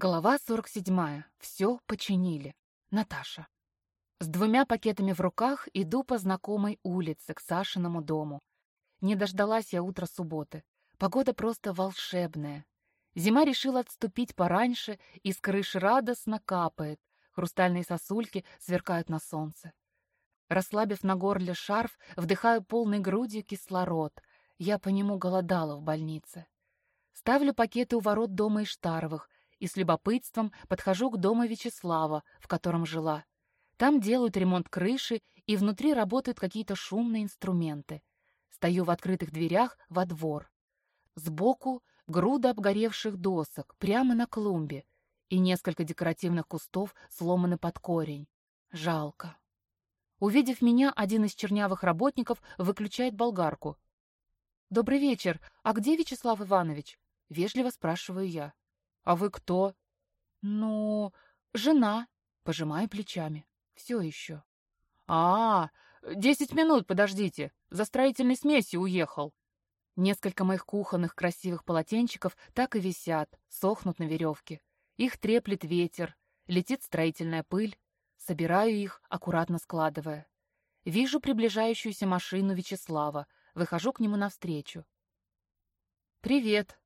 Глава 47. Все починили. Наташа. С двумя пакетами в руках иду по знакомой улице к Сашиному дому. Не дождалась я утра субботы. Погода просто волшебная. Зима решила отступить пораньше, и с крыши радостно капает. Хрустальные сосульки сверкают на солнце. Расслабив на горле шарф, вдыхаю полной грудью кислород. Я по нему голодала в больнице. Ставлю пакеты у ворот дома Иштаровых и с любопытством подхожу к дому Вячеслава, в котором жила. Там делают ремонт крыши, и внутри работают какие-то шумные инструменты. Стою в открытых дверях во двор. Сбоку груда обгоревших досок, прямо на клумбе, и несколько декоративных кустов сломаны под корень. Жалко. Увидев меня, один из чернявых работников выключает болгарку. «Добрый вечер. А где Вячеслав Иванович?» — вежливо спрашиваю я. «А вы кто?» «Ну, жена», — пожимаю плечами. «Все еще». «А, десять минут, подождите. За строительной смесью уехал». Несколько моих кухонных красивых полотенчиков так и висят, сохнут на веревке. Их треплет ветер, летит строительная пыль. Собираю их, аккуратно складывая. Вижу приближающуюся машину Вячеслава, выхожу к нему навстречу. «Привет!»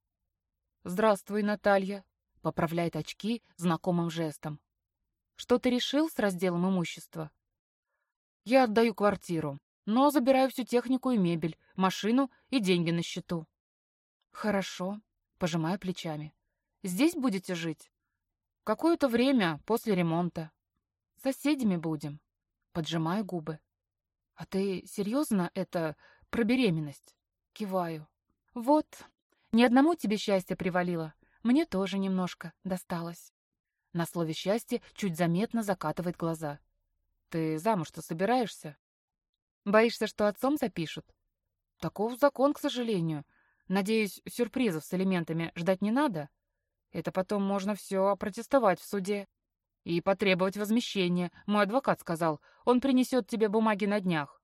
«Здравствуй, Наталья!» Поправляет очки знакомым жестом. Что ты решил с разделом имущества? Я отдаю квартиру, но забираю всю технику и мебель, машину и деньги на счету. Хорошо, пожимаю плечами. Здесь будете жить? Какое-то время после ремонта. Соседями будем. Поджимаю губы. А ты серьезно это про беременность? Киваю. Вот, ни одному тебе счастье привалило. Мне тоже немножко досталось. На слове «счастье» чуть заметно закатывает глаза. Ты замуж-то собираешься? Боишься, что отцом запишут? Таков закон, к сожалению. Надеюсь, сюрпризов с элементами ждать не надо? Это потом можно все опротестовать в суде. И потребовать возмещения. Мой адвокат сказал, он принесет тебе бумаги на днях.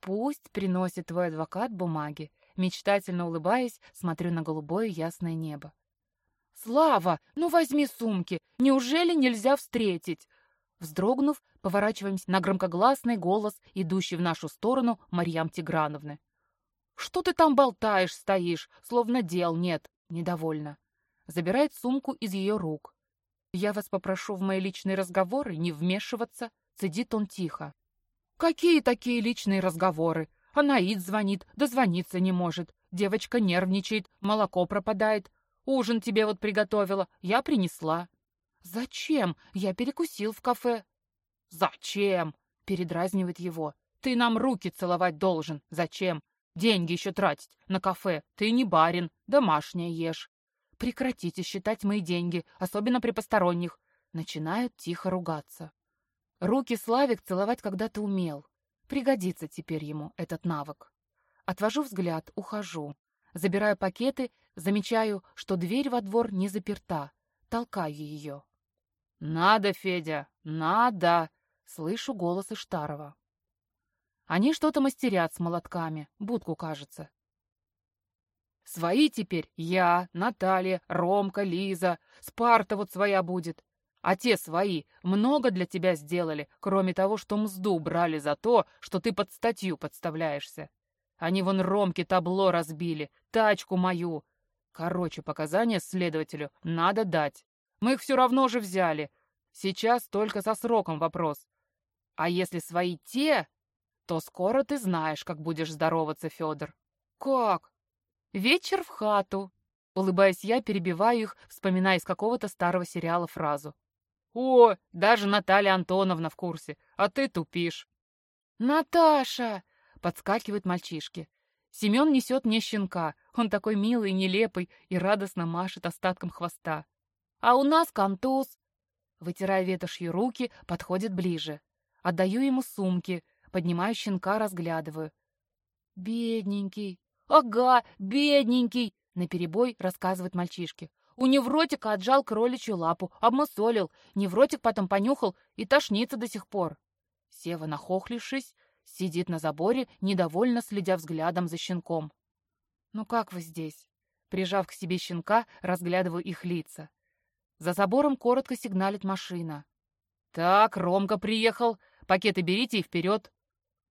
Пусть приносит твой адвокат бумаги. Мечтательно улыбаясь, смотрю на голубое ясное небо. «Слава, ну возьми сумки! Неужели нельзя встретить?» Вздрогнув, поворачиваемся на громкогласный голос, идущий в нашу сторону Марьям Тиграновны. «Что ты там болтаешь, стоишь, словно дел нет?» Недовольно. Забирает сумку из ее рук. «Я вас попрошу в мои личные разговоры не вмешиваться», цедит он тихо. «Какие такие личные разговоры? Анаид звонит, дозвониться не может. Девочка нервничает, молоко пропадает. Ужин тебе вот приготовила, я принесла». «Зачем? Я перекусил в кафе». «Зачем?» — передразнивает его. «Ты нам руки целовать должен. Зачем? Деньги еще тратить на кафе. Ты не барин, домашнее ешь». «Прекратите считать мои деньги, особенно при посторонних». Начинают тихо ругаться. Руки Славик целовать когда-то умел. Пригодится теперь ему этот навык. Отвожу взгляд, ухожу. Забираю пакеты, замечаю, что дверь во двор не заперта. Толкаю ее. «Надо, Федя, надо!» Слышу голос Иштарова. Они что-то мастерят с молотками, будку, кажется. Свои теперь я, Наталья, Ромка, Лиза, Спарта вот своя будет. А те свои много для тебя сделали, кроме того, что мзду брали за то, что ты под статью подставляешься. Они вон Ромке табло разбили, тачку мою. Короче, показания следователю надо дать. Мы их все равно же взяли. Сейчас только со сроком вопрос. А если свои те, то скоро ты знаешь, как будешь здороваться, Федор. Как? Вечер в хату. Улыбаясь я, перебиваю их, вспоминая из какого-то старого сериала фразу. «О, даже Наталья Антоновна в курсе, а ты тупишь». «Наташа!» Подскакивают мальчишки. Семен несет мне щенка. Он такой милый, нелепый и радостно машет остатком хвоста. А у нас контуз. Вытирая ветошью руки, подходит ближе. Отдаю ему сумки, поднимаю щенка, разглядываю. Бедненький. Ага, бедненький, наперебой рассказывает мальчишки. У невротика отжал кроличью лапу, обмусолил. Невротик потом понюхал и тошнится до сих пор. Сева, нахохлившись, Сидит на заборе, недовольно следя взглядом за щенком. «Ну как вы здесь?» Прижав к себе щенка, разглядываю их лица. За забором коротко сигналит машина. «Так, Ромка приехал. Пакеты берите и вперед».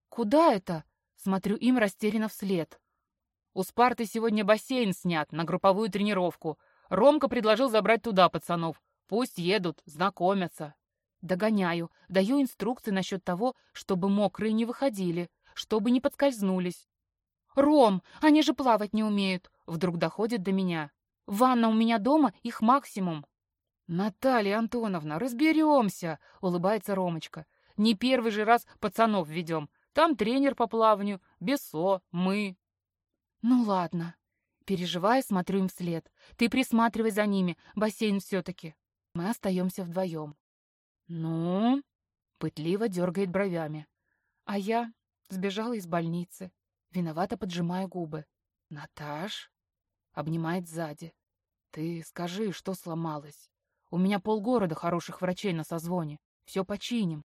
«Куда это?» Смотрю им растерянно вслед. «У Спарты сегодня бассейн снят на групповую тренировку. Ромка предложил забрать туда пацанов. Пусть едут, знакомятся». Догоняю, даю инструкции насчет того, чтобы мокрые не выходили, чтобы не подскользнулись. «Ром, они же плавать не умеют!» Вдруг доходит до меня. «Ванна у меня дома, их максимум!» «Наталья Антоновна, разберемся!» — улыбается Ромочка. «Не первый же раз пацанов ведем. Там тренер по плаванию, Бесо, мы». «Ну ладно». Переживая, смотрю им вслед. «Ты присматривай за ними, бассейн все-таки». Мы остаемся вдвоем. «Ну?» — пытливо дергает бровями. А я сбежала из больницы. Виновато поджимаю губы. «Наташ?» — обнимает сзади. «Ты скажи, что сломалось? У меня полгорода хороших врачей на созвоне. Все починим».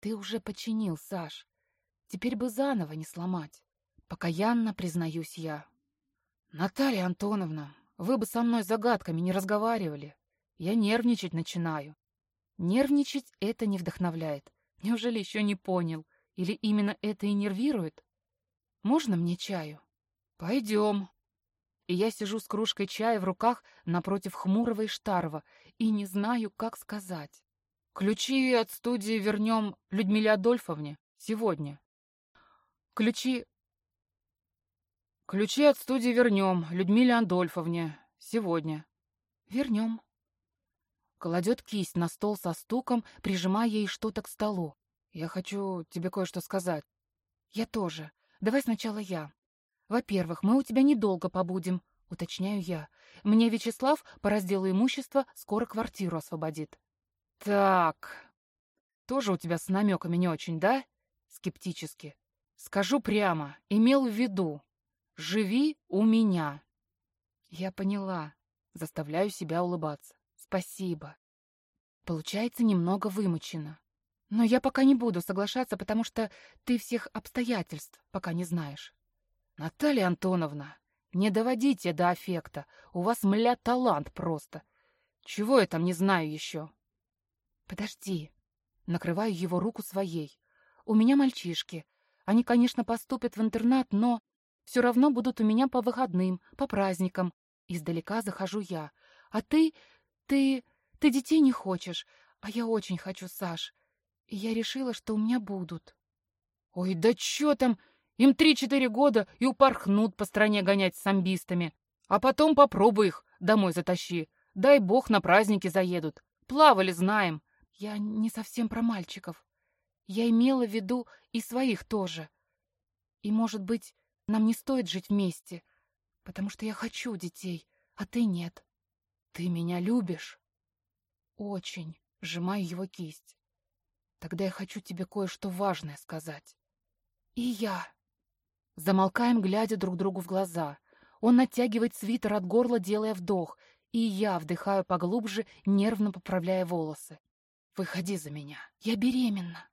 «Ты уже починил, Саш. Теперь бы заново не сломать. Покаянно признаюсь я. «Наталья Антоновна, вы бы со мной загадками не разговаривали. Я нервничать начинаю. Нервничать это не вдохновляет. Неужели еще не понял? Или именно это и нервирует? Можно мне чаю? Пойдем. И я сижу с кружкой чая в руках напротив Хмурого и Штарова и не знаю, как сказать. Ключи от студии вернем Людмиле Адольфовне сегодня. Ключи... Ключи от студии вернем Людмиле Адольфовне сегодня. Вернем. Кладет кисть на стол со стуком, прижимая ей что-то к столу. «Я хочу тебе кое-что сказать». «Я тоже. Давай сначала я. Во-первых, мы у тебя недолго побудем», — уточняю я. «Мне Вячеслав по разделу имущества скоро квартиру освободит». «Так...» «Тоже у тебя с намеками не очень, да?» Скептически. «Скажу прямо, имел в виду. Живи у меня». «Я поняла. Заставляю себя улыбаться. Спасибо. Получается немного вымучено. Но я пока не буду соглашаться, потому что ты всех обстоятельств пока не знаешь. Наталья Антоновна, не доводите до аффекта. У вас, мля, талант просто. Чего я там не знаю еще? Подожди. Накрываю его руку своей. У меня мальчишки. Они, конечно, поступят в интернат, но все равно будут у меня по выходным, по праздникам. Издалека захожу я. А ты ты... ты детей не хочешь, а я очень хочу, Саш. И я решила, что у меня будут. Ой, да чё там? Им три-четыре года и упорхнут по стране гонять с самбистами. А потом попробуй их домой затащи. Дай бог на праздники заедут. Плавали, знаем. Я не совсем про мальчиков. Я имела в виду и своих тоже. И, может быть, нам не стоит жить вместе, потому что я хочу детей, а ты нет. «Ты меня любишь?» «Очень», — сжимаю его кисть. «Тогда я хочу тебе кое-что важное сказать». «И я». Замолкаем, глядя друг другу в глаза. Он натягивает свитер от горла, делая вдох, и я вдыхаю поглубже, нервно поправляя волосы. «Выходи за меня. Я беременна».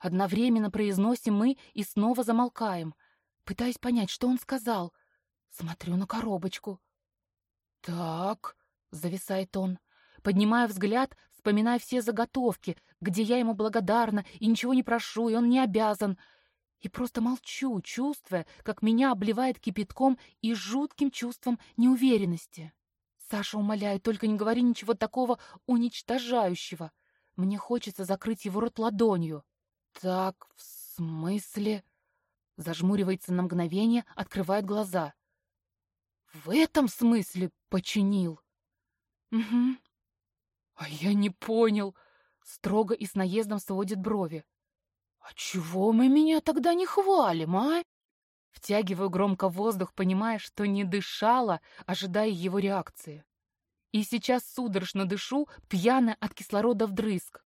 Одновременно произносим мы и снова замолкаем. Пытаюсь понять, что он сказал. Смотрю на коробочку. «Так...» Зависает он. Поднимая взгляд, вспоминая все заготовки, где я ему благодарна и ничего не прошу, и он не обязан. И просто молчу, чувствуя, как меня обливает кипятком и жутким чувством неуверенности. Саша, умоляю, только не говори ничего такого уничтожающего. Мне хочется закрыть его рот ладонью. Так, в смысле? Зажмуривается на мгновение, открывает глаза. В этом смысле починил. «Угу». «А я не понял», — строго и с наездом сводит брови. «А чего мы меня тогда не хвалим, а?» Втягиваю громко воздух, понимая, что не дышала, ожидая его реакции. И сейчас судорожно дышу, пьяно от кислорода вдрызг.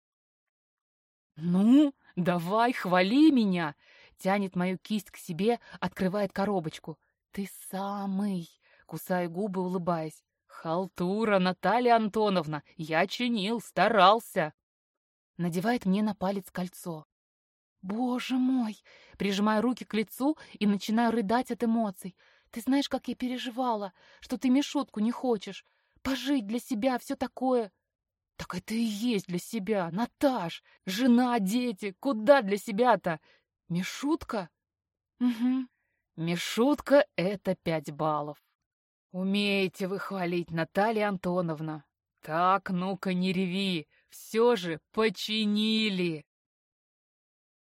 «Ну, давай, хвали меня!» Тянет мою кисть к себе, открывает коробочку. «Ты самый!» Кусаю губы, улыбаясь. «Халтура, Наталья Антоновна! Я чинил, старался!» Надевает мне на палец кольцо. «Боже мой!» Прижимаю руки к лицу и начинаю рыдать от эмоций. «Ты знаешь, как я переживала, что ты Мишутку не хочешь. пожить для себя, все такое. Так это и есть для себя, Наташ. Жена, дети, куда для себя-то? Мишутка? Угу. Мишутка — это пять баллов. Умеете вы хвалить, Наталья Антоновна. Так, ну-ка, не реви. Все же починили.